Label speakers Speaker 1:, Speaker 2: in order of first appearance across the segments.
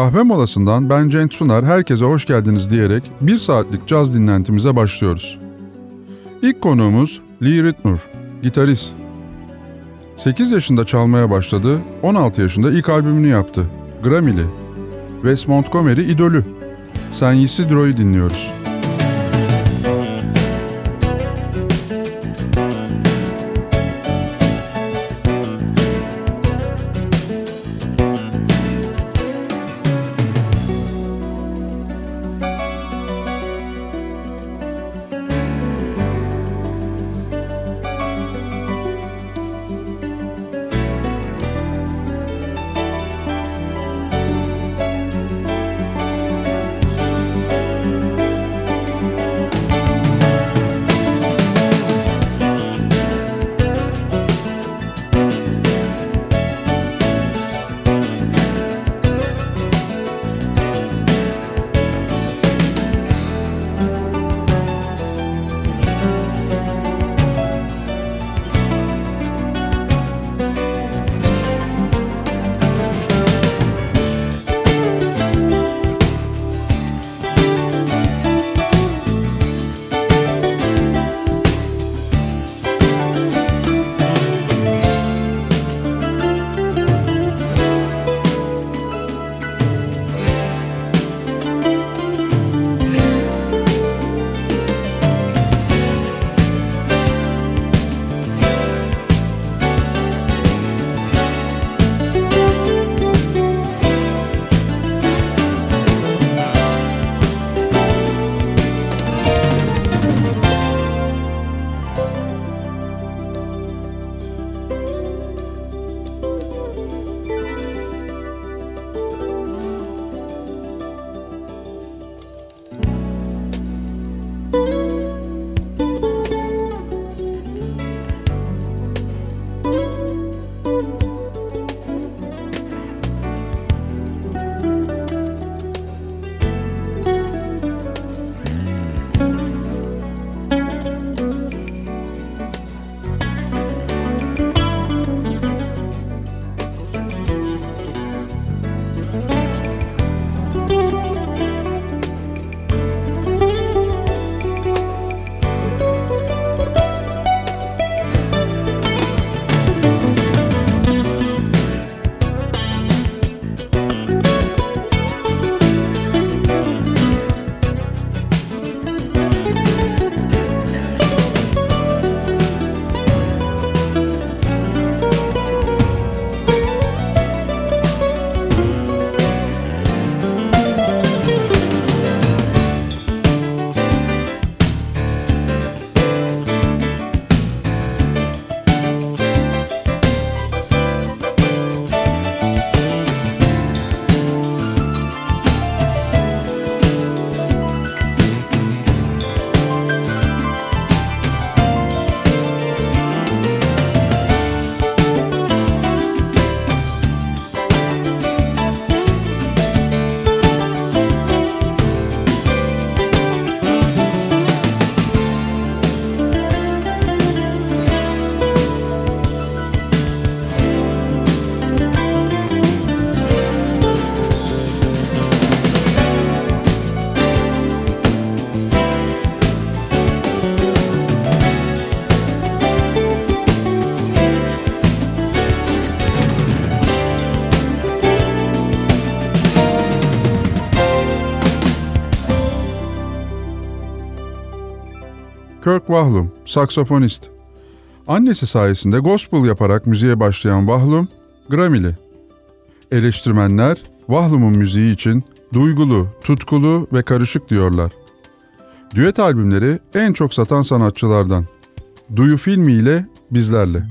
Speaker 1: Kahve molasından ben Cenk Sunar herkese hoş geldiniz diyerek bir saatlik caz dinlentimize başlıyoruz. İlk konuğumuz Lee Ritmer, gitarist. 8 yaşında çalmaya başladı, 16 yaşında ilk albümünü yaptı. Grammy'li. Wes Montgomery idolü. San Isidro'yu dinliyoruz. Kirk Wahlum, saksafonist. Annesi sayesinde gospel yaparak müziğe başlayan Wahlum, Grammy'li. Eleştirmenler Wahlum'un müziği için duygulu, tutkulu ve karışık diyorlar. Düet albümleri en çok satan sanatçılardan.
Speaker 2: Duyu filmiyle bizlerle.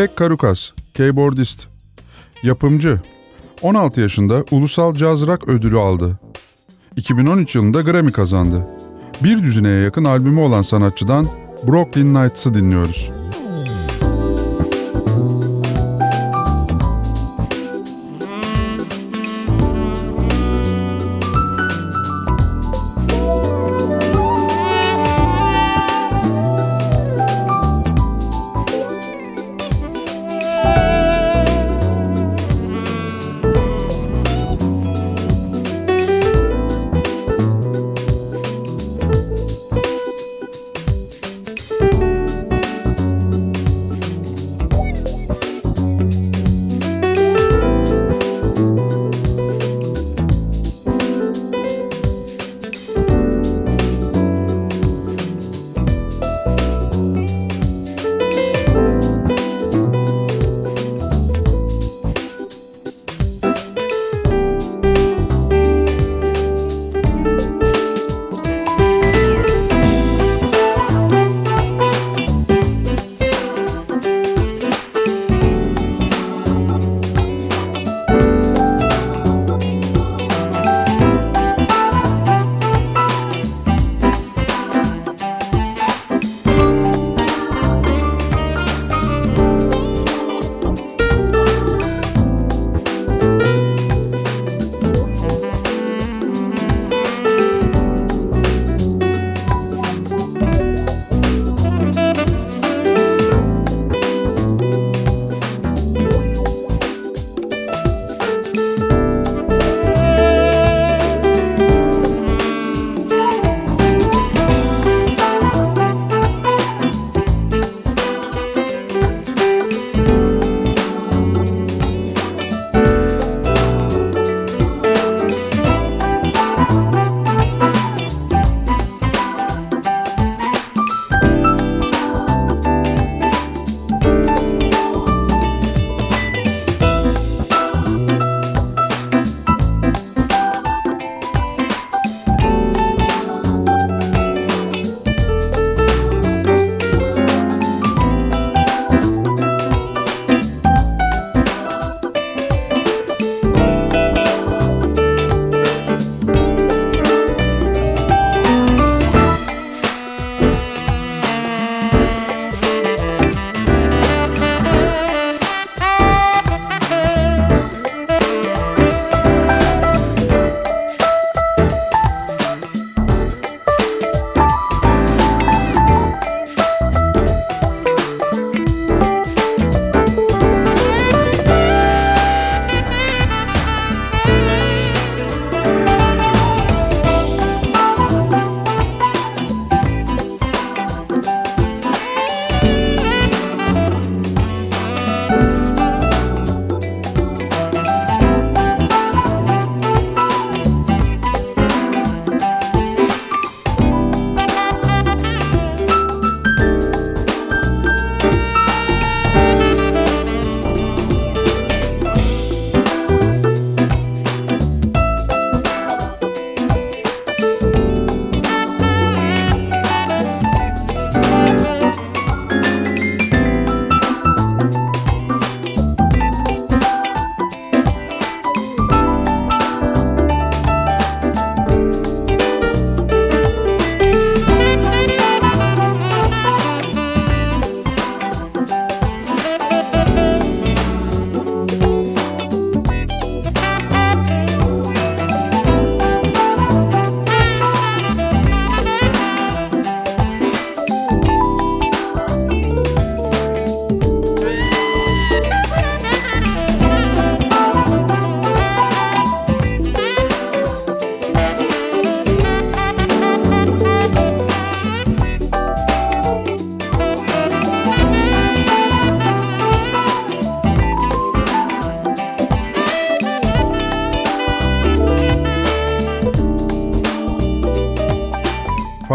Speaker 2: Greg Karukas, keyboardist, yapımcı. 16 yaşında Ulusal Caz Rock ödülü aldı. 2013 yılında Grammy kazandı. Bir düzineye yakın albümü olan sanatçıdan Brooklyn Nights'ı dinliyoruz.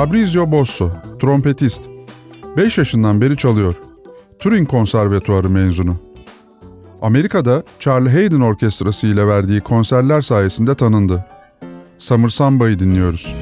Speaker 1: Fabrizio Bosso, trompetist. 5 yaşından beri çalıyor. Turing Konservatuarı mezunu. Amerika'da Charlie Hayden Orkestrası ile verdiği konserler sayesinde tanındı. Summer Samba'yı dinliyoruz.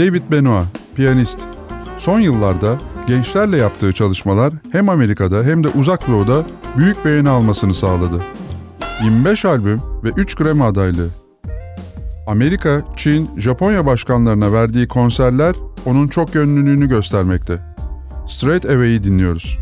Speaker 1: David Benoit, piyanist. Son yıllarda gençlerle yaptığı çalışmalar hem Amerika'da hem de Uzak Doğu'da büyük beğeni almasını sağladı. 25 albüm ve 3 Grammy adaylığı. Amerika, Çin, Japonya başkanlarına verdiği konserler onun çok yönlülüğünü göstermekte. Straight Away'i dinliyoruz.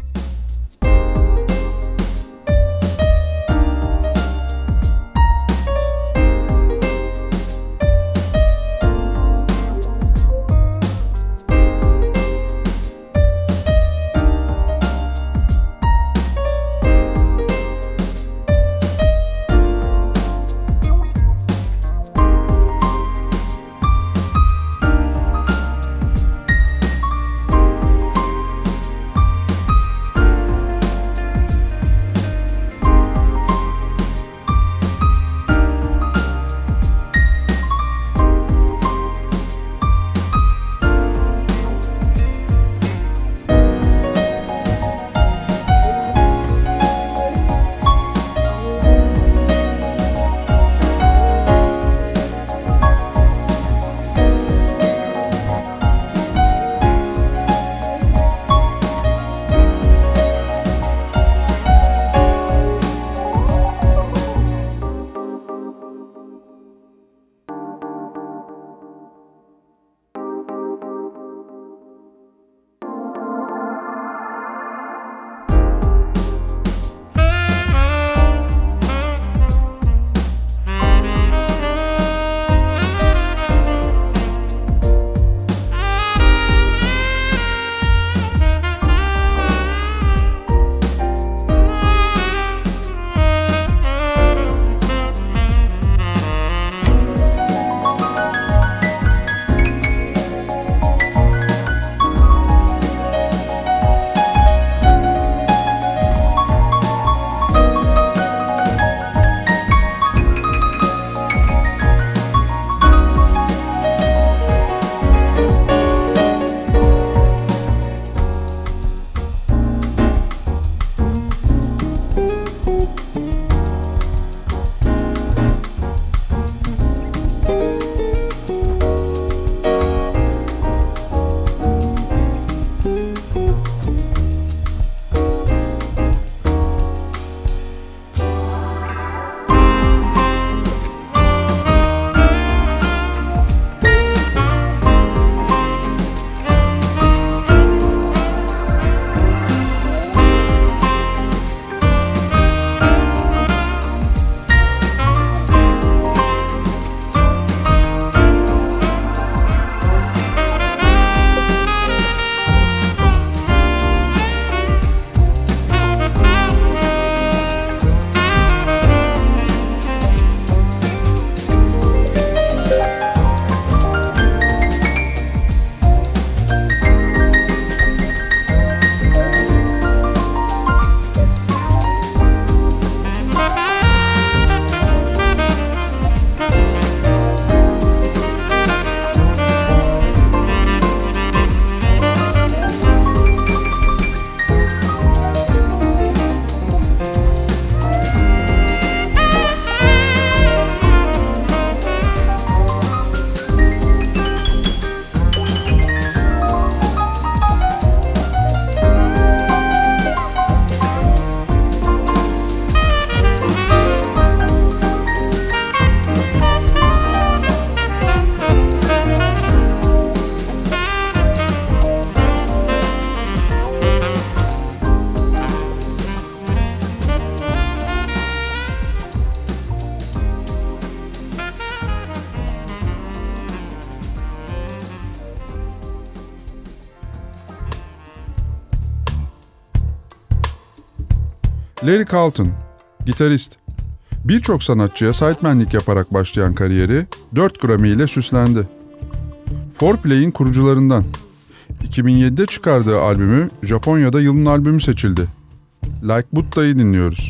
Speaker 1: Larry Carlton, gitarist. Birçok sanatçıya sidemenlik yaparak başlayan kariyeri 4 Grammy ile süslendi. Fourplay'in kurucularından. 2007'de çıkardığı albümü Japonya'da yılın albümü seçildi. Like Buddha'yı dinliyoruz.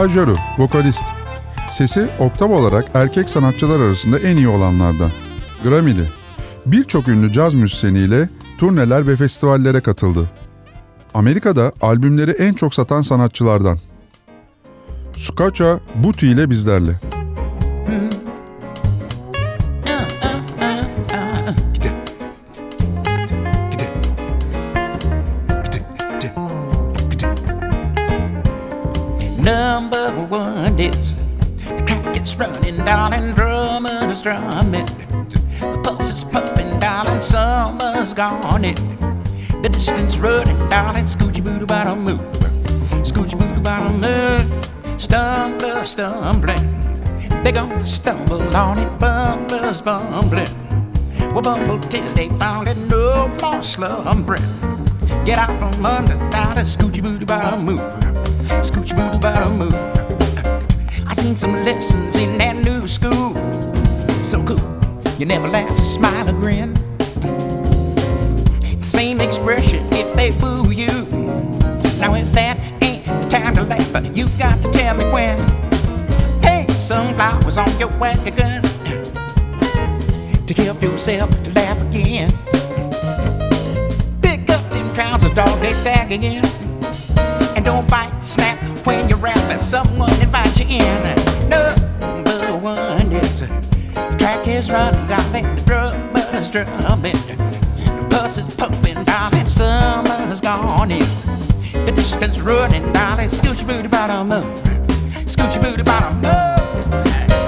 Speaker 1: Ajaru, vokalist. Sesi oktav olarak erkek sanatçılar arasında en iyi olanlardan. Grammy'li. Birçok ünlü caz müzisyeniyle turneler ve festivallere katıldı. Amerika'da albümleri en çok satan sanatçılardan. Sukacha Buti ile bizlerle.
Speaker 3: Drummers drumming. The pulse is pumping, darling, summer's gone it. The distance running, darling, scoochie booty bottom move. Scoochie booty bottom move. Stumble, stumbling. They gonna stumble on it, bumblers bumbling. We'll bumble till they found it, no more slumbering. Get out from under, a scoochie booty bottom move. Scoochie booty bottom move. I seen some lessons in that new school. You never laugh, smile, or grin. Same expression if they boo you. Now if that ain't time to laugh, you got to tell me when. Hey, sunflowers on your wagon to help yourself to laugh again. Pick up them trousers, dog, they sag again. And don't bite, snap when you're rapping. Someone invite you in. Number is running, darling. The drummer's drumming. The bus is pumping, darling. Summer's gone in. The distance running, darling. Scoochie booty bottom move. Scoochie booty bottom move.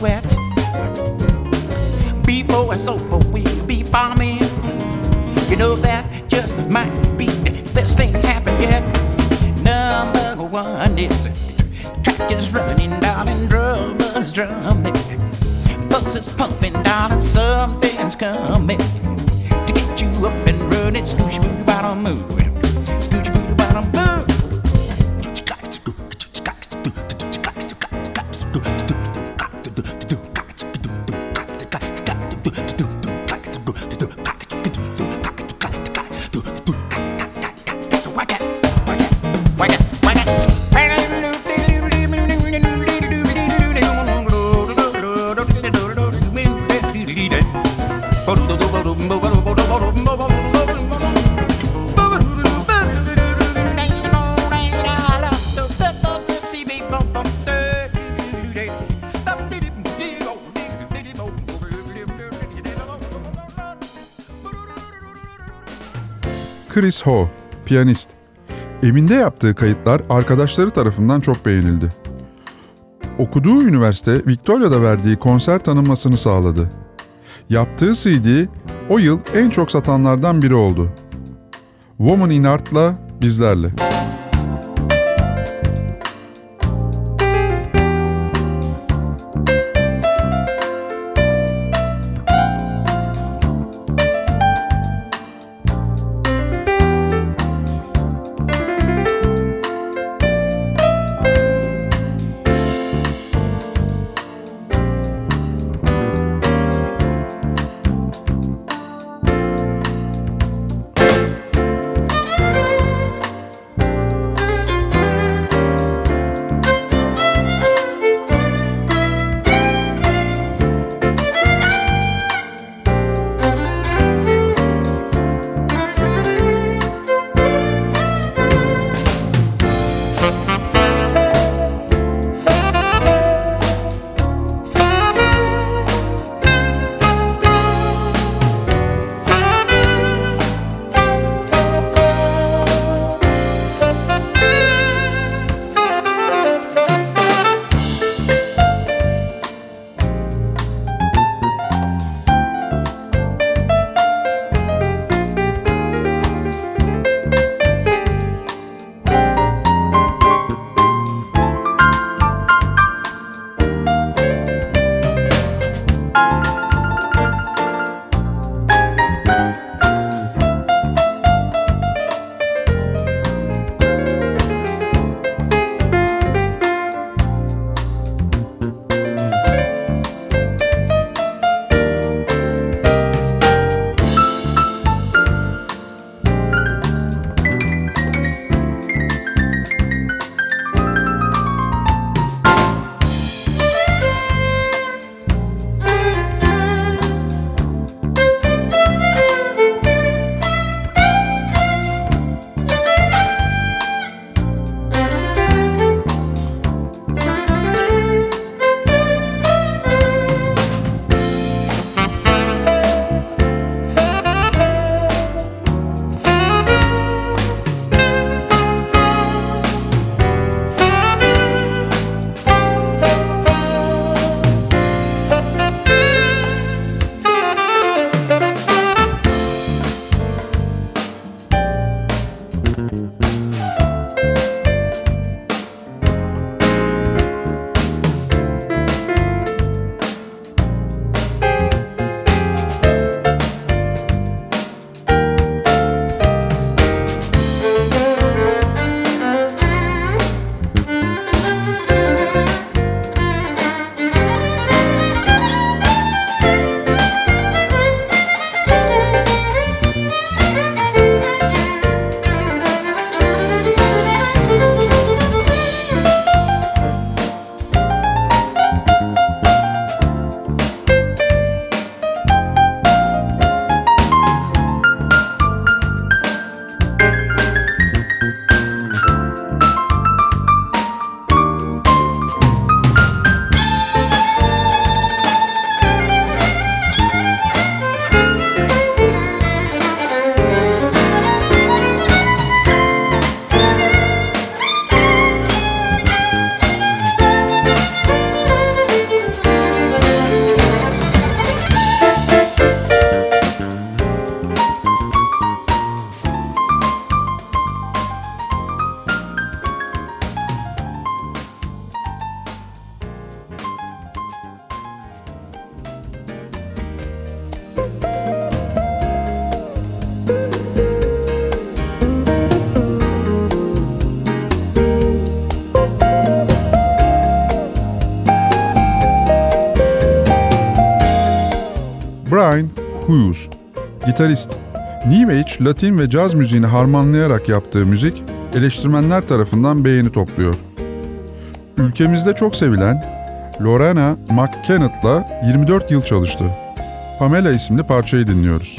Speaker 3: Sweat. Before it's over, we'll be farming. You know that just might be the best thing happen yet. Number one is track is running, darling, drummers drumming. Bus is pumping, darling, something's coming to get you up and running. Scooch booty bottom move.
Speaker 1: Chris Ho, piyanist. Evinde yaptığı kayıtlar arkadaşları tarafından çok beğenildi. Okuduğu üniversite Victoria'da verdiği konser tanınmasını sağladı. Yaptığı CD o yıl en çok satanlardan biri oldu. Woman in Art'la bizlerle. Gitarist. New Age, Latin ve caz müziğini harmanlayarak yaptığı müzik eleştirmenler tarafından beğeni topluyor. Ülkemizde çok sevilen Lorena McKennett'la 24 yıl çalıştı. Pamela isimli parçayı dinliyoruz.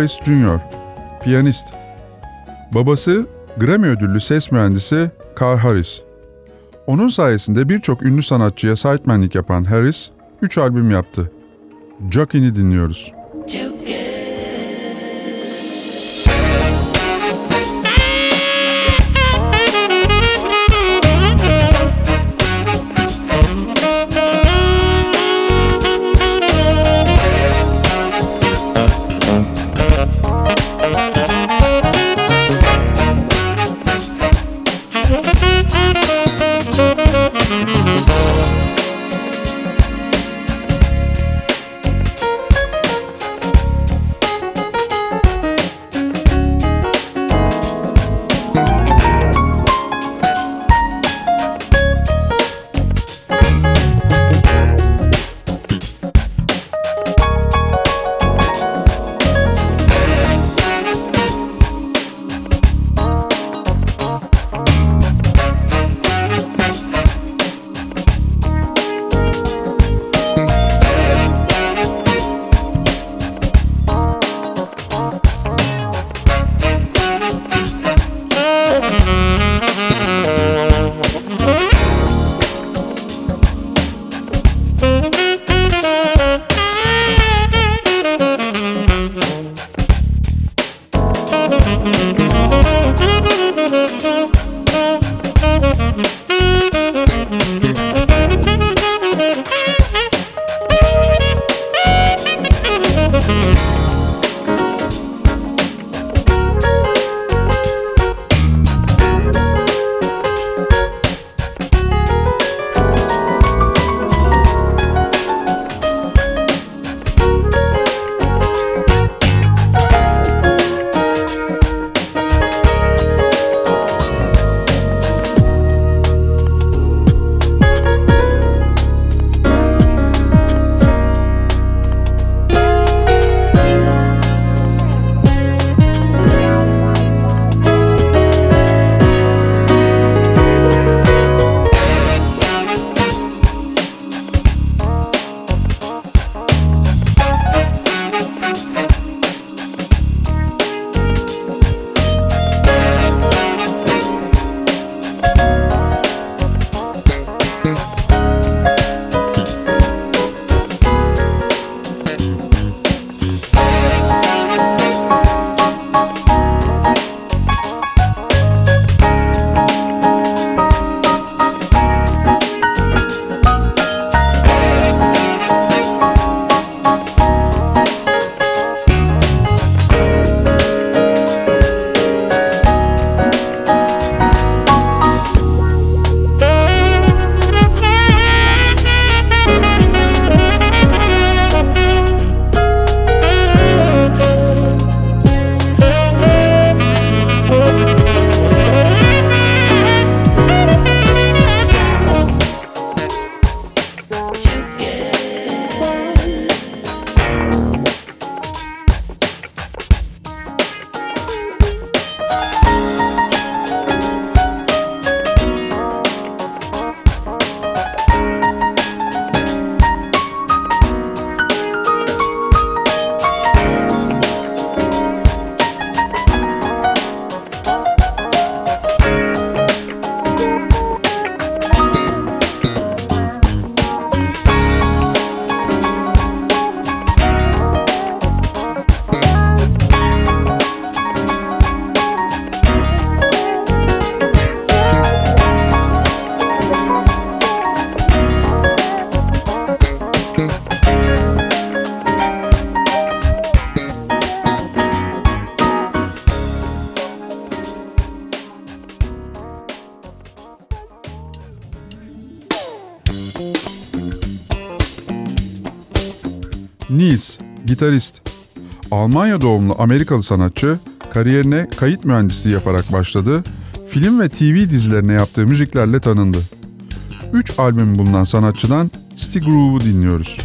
Speaker 1: Harris Jr., piyanist. Babası Grammy ödüllü ses mühendisi Carl Harris. Onun sayesinde birçok ünlü sanatçıya sidemenlik yapan Harris, 3 albüm yaptı. Jockey'ni dinliyoruz. Gitarist. Almanya doğumlu Amerikalı sanatçı kariyerine kayıt mühendisliği yaparak başladı. Film ve TV dizilerine yaptığı müziklerle tanındı. 3 albüm bulunan sanatçıdan City Groove'u dinliyoruz.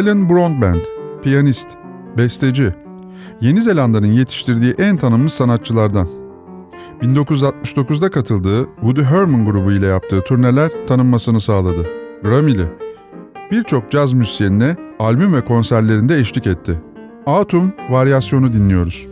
Speaker 1: Alan Broadbent, piyanist, besteci, Yeni Zelanda'nın yetiştirdiği en tanınmış sanatçılardan. 1969'da katıldığı Woody Herman grubu ile yaptığı turneler tanınmasını sağladı. Grammy'li. Birçok caz müzisyenine albüm ve konserlerinde eşlik etti. Atum varyasyonu dinliyoruz.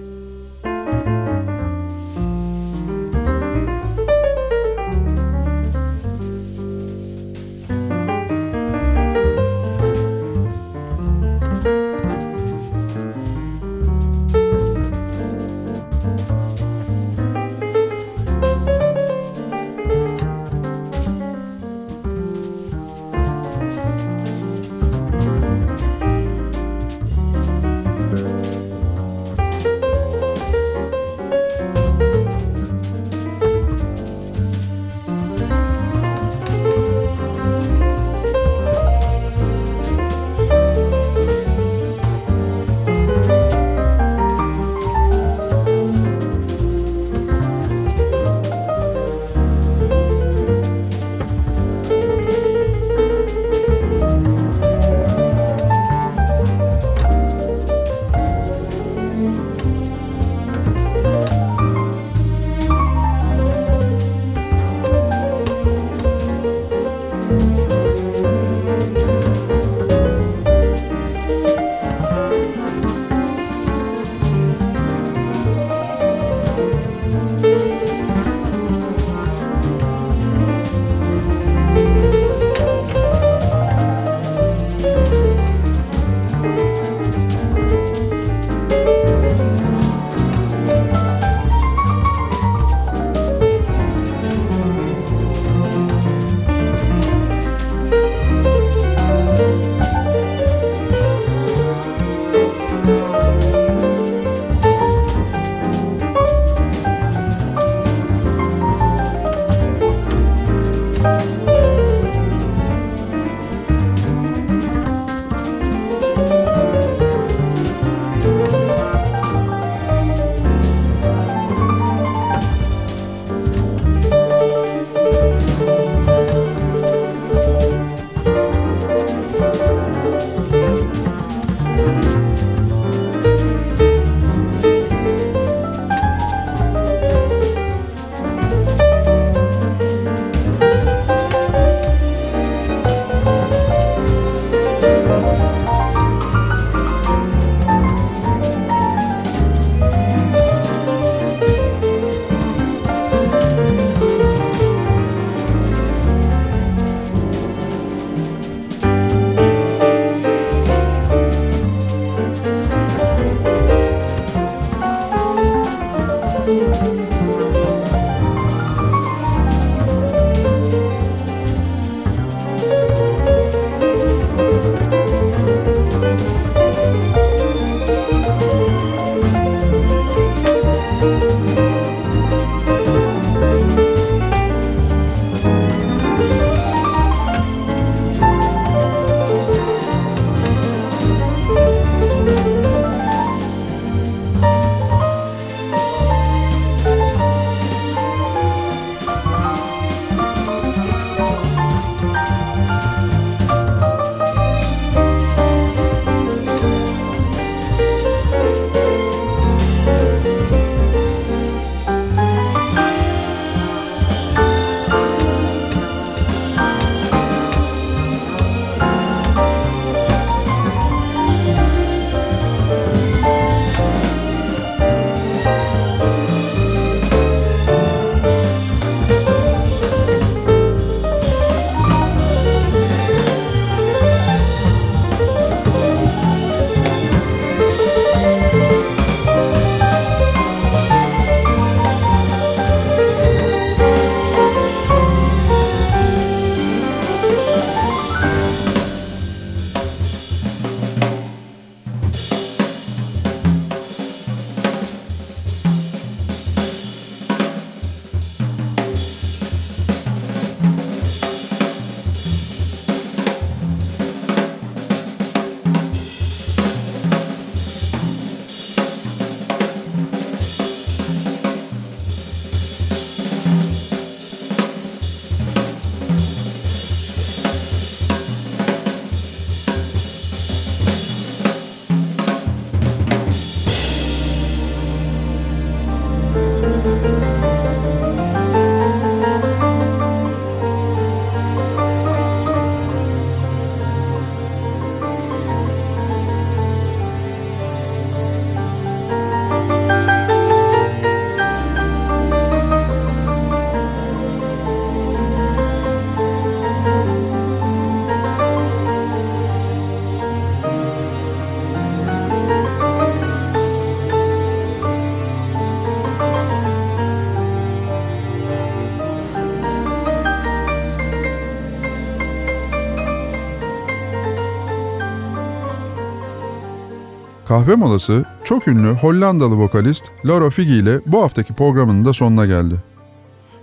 Speaker 4: kahve molası çok ünlü Hollandalı vokalist Laura Figi ile bu haftaki programının da sonuna geldi.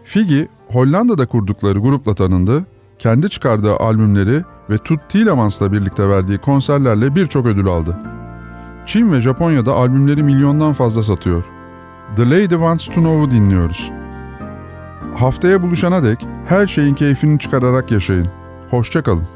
Speaker 4: Figi, Hollanda'da kurdukları grupla tanındı, kendi çıkardığı albümleri ve Tut Tielemans'la birlikte verdiği konserlerle birçok ödül aldı. Çin ve Japonya'da albümleri milyondan fazla satıyor. The Lady Wants to Know'u dinliyoruz. Haftaya buluşana dek her şeyin keyfini çıkararak yaşayın. Hoşçakalın.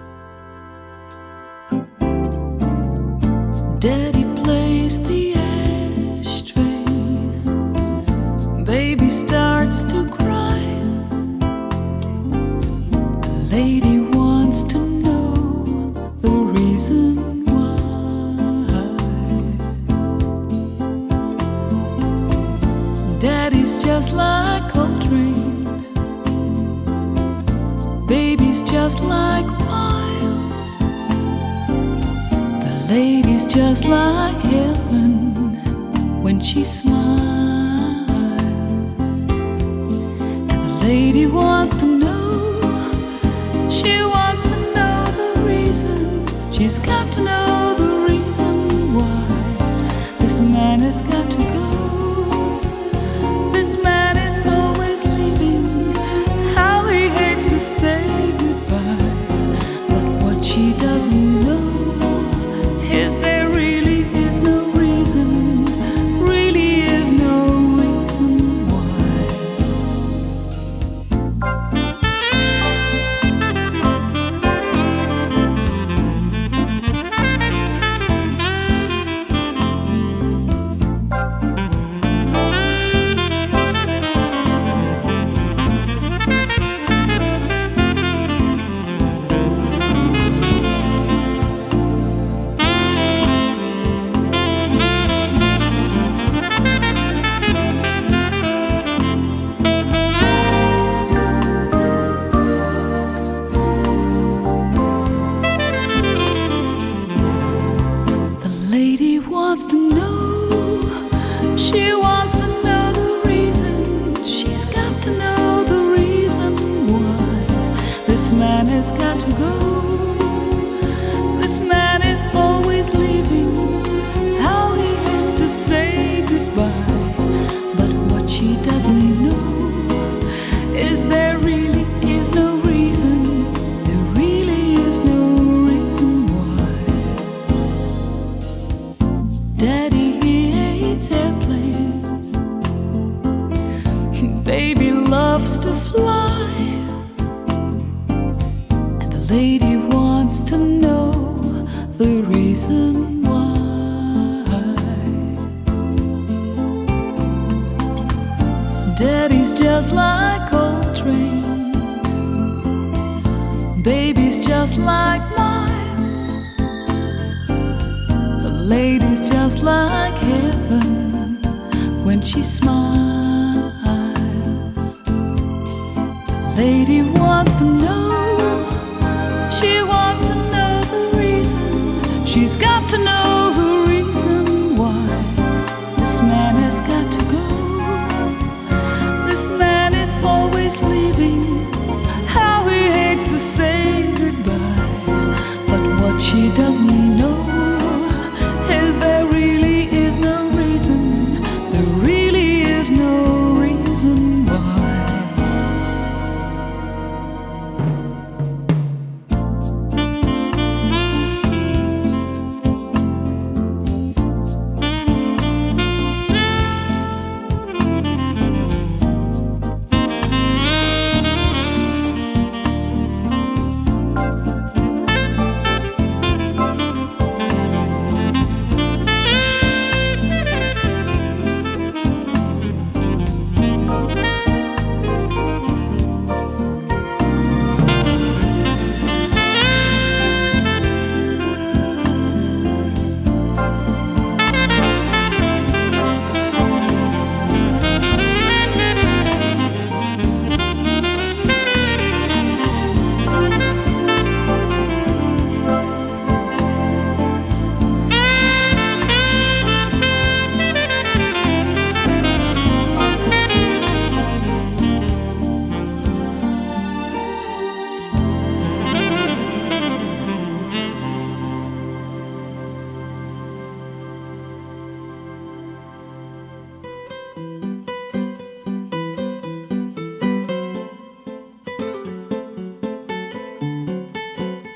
Speaker 5: 心。